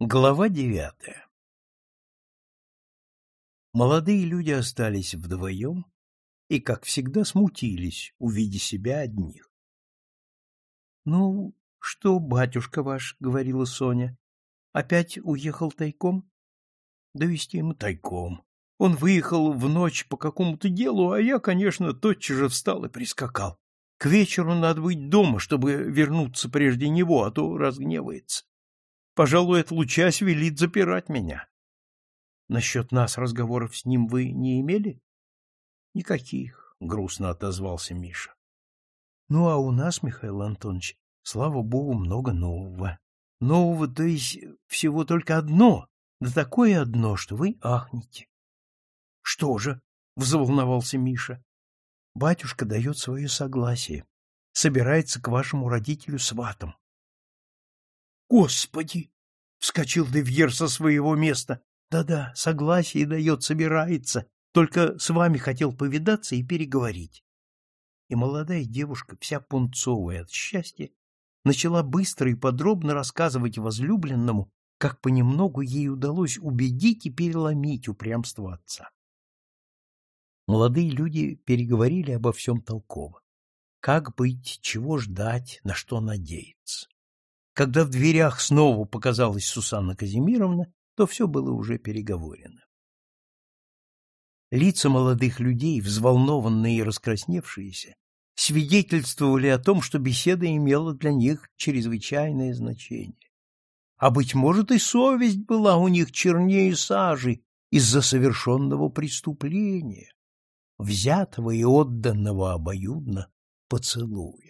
Глава девятая Молодые люди остались вдвоем и, как всегда, смутились, увидя себя одних. — Ну, что, батюшка ваш, — говорила Соня, — опять уехал тайком? — Довести ему тайком. Он выехал в ночь по какому-то делу, а я, конечно, тотчас же встал и прискакал. К вечеру надо быть дома, чтобы вернуться прежде него, а то разгневается. Пожалуй, отлучась велит запирать меня. Насчет нас разговоров с ним вы не имели? Никаких, грустно отозвался Миша. Ну, а у нас, Михаил Антонович, слава богу, много нового. Нового, то есть всего только одно, да такое одно, что вы ахнете. Что же? взволновался Миша. Батюшка дает свое согласие, собирается к вашему родителю сватом. Господи! — вскочил Девьер со своего места. Да-да, согласие дает, собирается. Только с вами хотел повидаться и переговорить. И молодая девушка, вся пунцовая от счастья, начала быстро и подробно рассказывать возлюбленному, как понемногу ей удалось убедить и переломить упрямство отца. Молодые люди переговорили обо всем толково. Как быть, чего ждать, на что надеяться. Когда в дверях снова показалась Сусанна Казимировна, то все было уже переговорено. Лица молодых людей, взволнованные и раскрасневшиеся, свидетельствовали о том, что беседа имела для них чрезвычайное значение. А, быть может, и совесть была у них чернее сажи из-за совершенного преступления, взятого и отданного обоюдно поцелуя.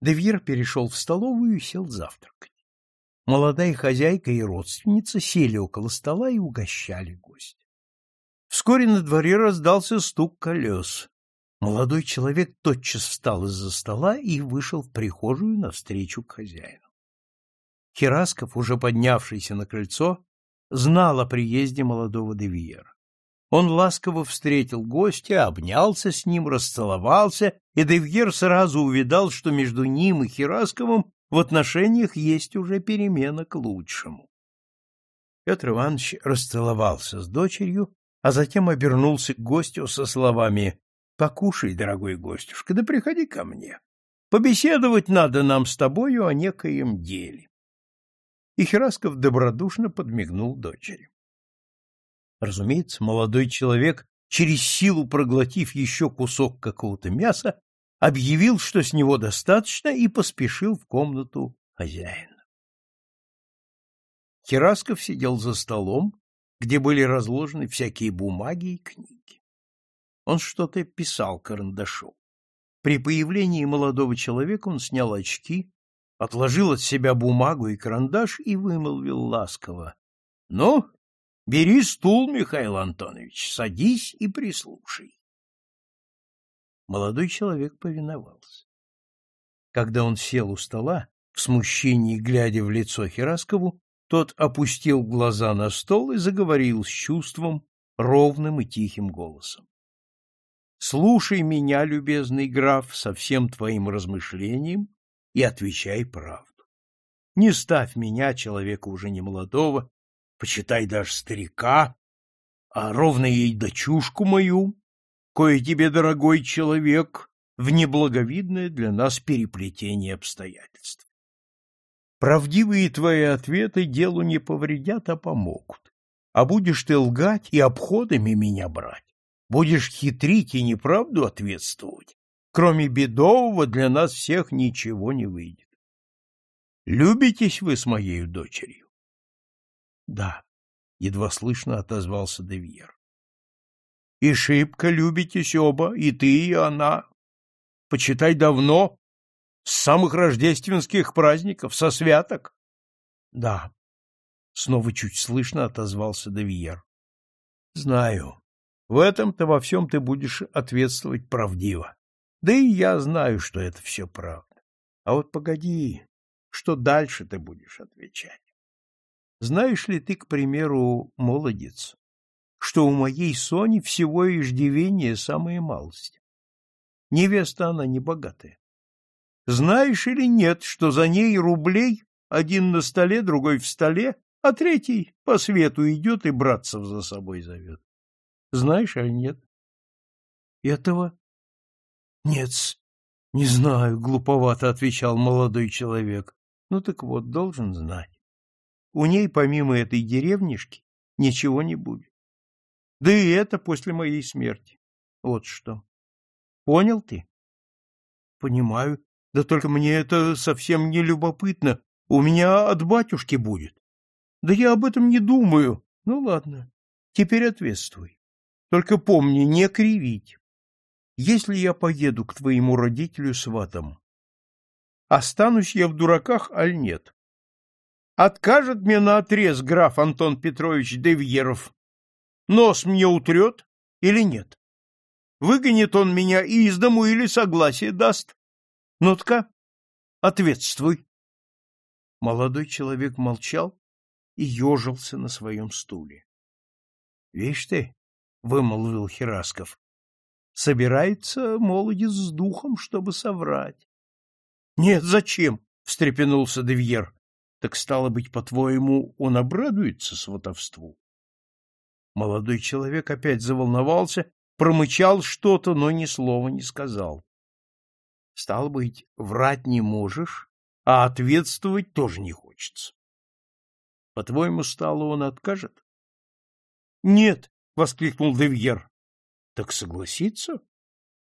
Девьер перешел в столовую и сел завтракать. Молодая хозяйка и родственница сели около стола и угощали гостя. Вскоре на дворе раздался стук колес. Молодой человек тотчас встал из-за стола и вышел в прихожую навстречу к хозяину. Херасков, уже поднявшийся на крыльцо, знал о приезде молодого Девьера. Он ласково встретил гостя, обнялся с ним, расцеловался, и Девьер сразу увидал, что между ним и Хирасковым в отношениях есть уже перемена к лучшему. Петр Иванович расцеловался с дочерью, а затем обернулся к гостю со словами «Покушай, дорогой гостюшка, да приходи ко мне. Побеседовать надо нам с тобою о некоем деле». И Херасков добродушно подмигнул дочери. Разумеется, молодой человек, через силу проглотив еще кусок какого-то мяса, объявил, что с него достаточно, и поспешил в комнату хозяина. Херасков сидел за столом, где были разложены всякие бумаги и книги. Он что-то писал карандашом. При появлении молодого человека он снял очки, отложил от себя бумагу и карандаш и вымолвил ласково. — Ну, Бери стул, Михаил Антонович, садись и прислушай. Молодой человек повиновался. Когда он сел у стола, в смущении глядя в лицо Хераскову, тот опустил глаза на стол и заговорил с чувством, ровным и тихим голосом. «Слушай меня, любезный граф, со всем твоим размышлением и отвечай правду. Не ставь меня, человека уже не молодого, почитай даже старика, а ровно ей дочушку мою, кое тебе, дорогой человек, в неблаговидное для нас переплетение обстоятельств. Правдивые твои ответы делу не повредят, а помогут. А будешь ты лгать и обходами меня брать, будешь хитрить и неправду ответствовать, кроме бедового для нас всех ничего не выйдет. Любитесь вы с моей дочерью? — Да, — едва слышно отозвался Девьер. — И шибко любитесь оба, и ты, и она. Почитай давно, с самых рождественских праздников, со святок. — Да, — снова чуть слышно отозвался Девьер. — Знаю. В этом-то во всем ты будешь ответствовать правдиво. Да и я знаю, что это все правда. А вот погоди, что дальше ты будешь отвечать? Знаешь ли ты, к примеру, молодец, что у моей Сони всего иждивение самая малость? Невеста она не богатая. Знаешь или нет, что за ней рублей один на столе, другой в столе, а третий по свету идет и братцев за собой зовет. Знаешь, а нет? Этого? Нет, не знаю, глуповато отвечал молодой человек. Ну так вот, должен знать. У ней, помимо этой деревнишки, ничего не будет. Да и это после моей смерти. Вот что. Понял ты? Понимаю. Да только мне это совсем не любопытно. У меня от батюшки будет. Да я об этом не думаю. Ну ладно. Теперь ответствуй. Только помни, не кривить. Если я поеду к твоему родителю сватом, останусь я в дураках, аль нет? Откажет мне на отрез граф Антон Петрович Девьеров. Нос мне утрет или нет? Выгонит он меня из дому или согласие даст? Нотка, ответствуй. Молодой человек молчал и ежился на своем стуле. — Вишь ты, — вымолвил Херасков, — собирается молодец с духом, чтобы соврать. — Нет, зачем? — встрепенулся Девьер. — Так, стало быть, по-твоему, он обрадуется сватовству? Молодой человек опять заволновался, промычал что-то, но ни слова не сказал. — Стало быть, врать не можешь, а ответствовать тоже не хочется. По-твоему, стало он откажет? — Нет, — воскликнул Девьер. — Так согласится?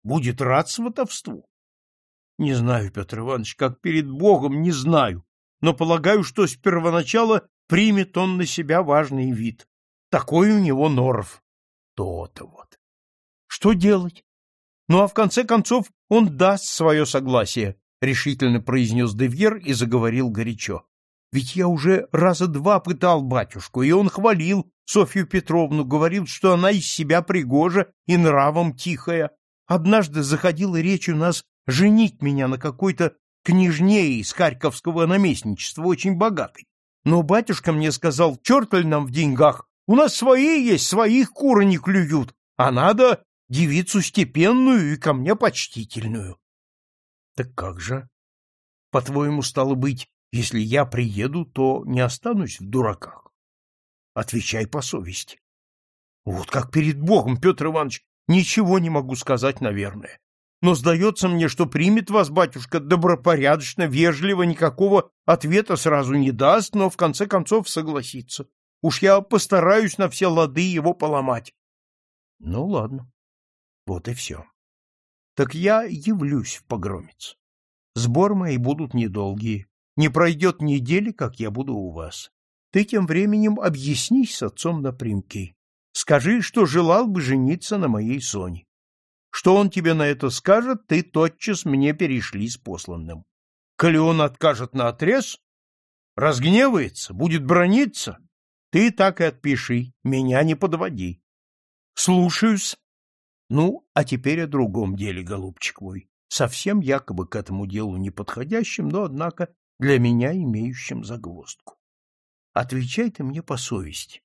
Будет рад сватовству? — Не знаю, Петр Иванович, как перед Богом, не знаю, но полагаю, что с первоначала примет он на себя важный вид. Такой у него норов. То-то вот. Что делать? Ну, а в конце концов он даст свое согласие, — решительно произнес Девьер и заговорил горячо. Ведь я уже раза два пытал батюшку, и он хвалил Софью Петровну, говорил, что она из себя пригожа и нравом тихая. Однажды заходила речь у нас женить меня на какой-то княжне из Харьковского наместничества, очень богатой. Но батюшка мне сказал, черт ли нам в деньгах, у нас свои есть, своих куры не клюют, а надо девицу степенную и ко мне почтительную. Так как же? По-твоему, стало быть, если я приеду, то не останусь в дураках? Отвечай по совести. Вот как перед Богом, Петр Иванович, ничего не могу сказать, наверное. Но сдается мне, что примет вас, батюшка, добропорядочно, вежливо, никакого ответа сразу не даст, но в конце концов согласится. Уж я постараюсь на все лады его поломать. Ну, ладно. Вот и все. Так я явлюсь в погромец. Сбор мои будут недолгие. Не пройдет недели, как я буду у вас. Ты тем временем объяснись с отцом напрямки. Скажи, что желал бы жениться на моей Соне. Что он тебе на это скажет, ты тотчас мне перешли с посланным. Коли он откажет на отрез, разгневается, будет брониться, ты так и отпиши, меня не подводи. Слушаюсь. Ну, а теперь о другом деле, голубчик мой. Совсем якобы к этому делу не подходящим, но, однако, для меня имеющим загвоздку. Отвечай ты мне по совести.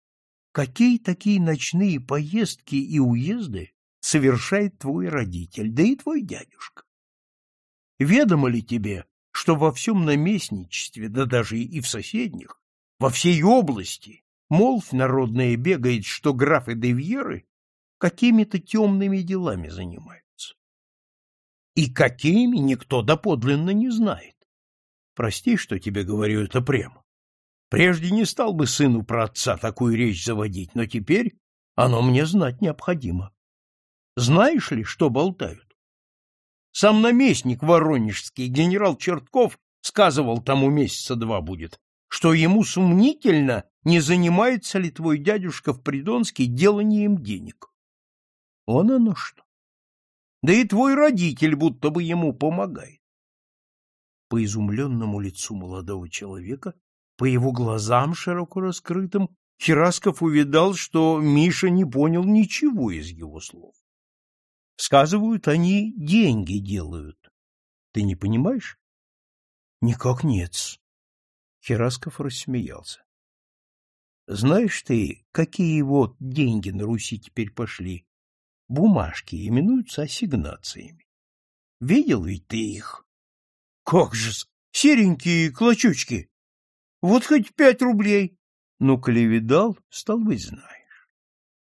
Какие такие ночные поездки и уезды совершает твой родитель, да и твой дядюшка? Ведомо ли тебе, что во всем наместничестве, да даже и в соседних, во всей области, молвь народная бегает, что графы де Вьеры какими-то темными делами занимаются? И какими никто доподлинно не знает. Прости, что тебе говорю это прямо. Прежде не стал бы сыну про отца такую речь заводить, но теперь оно мне знать необходимо. Знаешь ли, что болтают? Сам наместник воронежский, генерал Чертков, сказывал тому месяца два будет, что ему сомнительно, не занимается ли твой дядюшка в Придонске деланием денег. Он оно что. Да и твой родитель будто бы ему помогает. По изумленному лицу молодого человека, по его глазам широко раскрытым, Херасков увидал, что Миша не понял ничего из его слов. Сказывают, они деньги делают. Ты не понимаешь? Никак нет. Херасков рассмеялся. Знаешь ты, какие вот деньги на Руси теперь пошли? Бумажки именуются ассигнациями. Видел ведь ты их? Как же, серенькие клочочки. Вот хоть пять рублей. Ну, коли видал, стал быть, знаешь.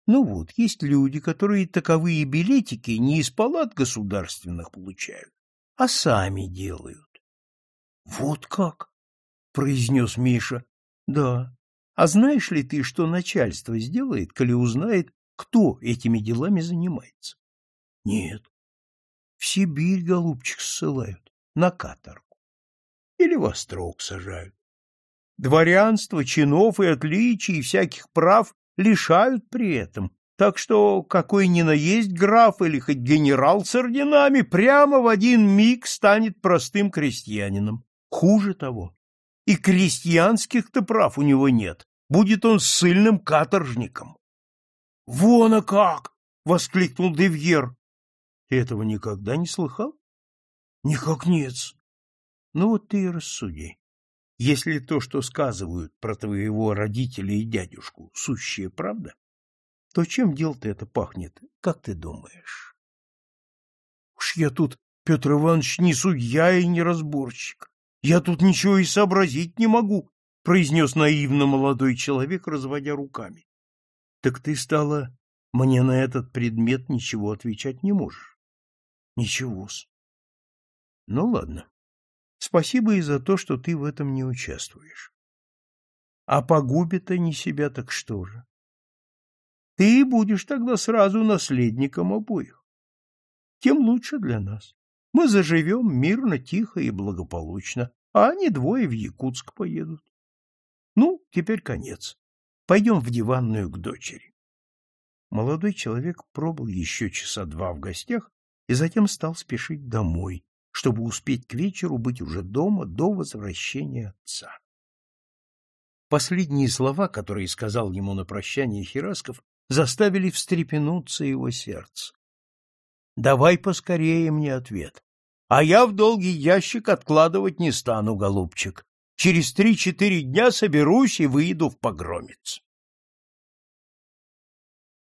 Ну вот, есть люди, которые таковые билетики не из палат государственных получают, а сами делают. — Вот как? — произнес Миша. — Да. А знаешь ли ты, что начальство сделает, коли узнает, кто этими делами занимается? — Нет. В Сибирь, голубчик, ссылают, на каторгу. Или в острог сажают. Дворянство, чинов и отличий, и всяких прав лишают при этом, так что какой ни наесть граф или хоть генерал с орденами прямо в один миг станет простым крестьянином. Хуже того, и крестьянских-то прав у него нет, будет он ссыльным каторжником. — Вон а как! — воскликнул Девьер. — Ты этого никогда не слыхал? — Никак нет. — Ну вот ты и рассуди. Если то, что сказывают про твоего родителя и дядюшку, сущая правда, то чем дело-то это пахнет, как ты думаешь? — Уж я тут, Петр Иванович, не судья и не разборщик. Я тут ничего и сообразить не могу, — произнес наивно молодой человек, разводя руками. — Так ты стала мне на этот предмет ничего отвечать не можешь? — Ничего-с. — Ну, ладно. Спасибо и за то, что ты в этом не участвуешь. А погубит они себя, так что же? Ты будешь тогда сразу наследником обоих. Тем лучше для нас. Мы заживем мирно, тихо и благополучно, а они двое в Якутск поедут. Ну, теперь конец. Пойдем в диванную к дочери. Молодой человек пробыл еще часа два в гостях и затем стал спешить домой, чтобы успеть к вечеру быть уже дома до возвращения отца. Последние слова, которые сказал ему на прощание Хирасков, заставили встрепенуться его сердце. Давай поскорее мне ответ. А я в долгий ящик откладывать не стану, голубчик. Через три-четыре дня соберусь и выйду в погромец.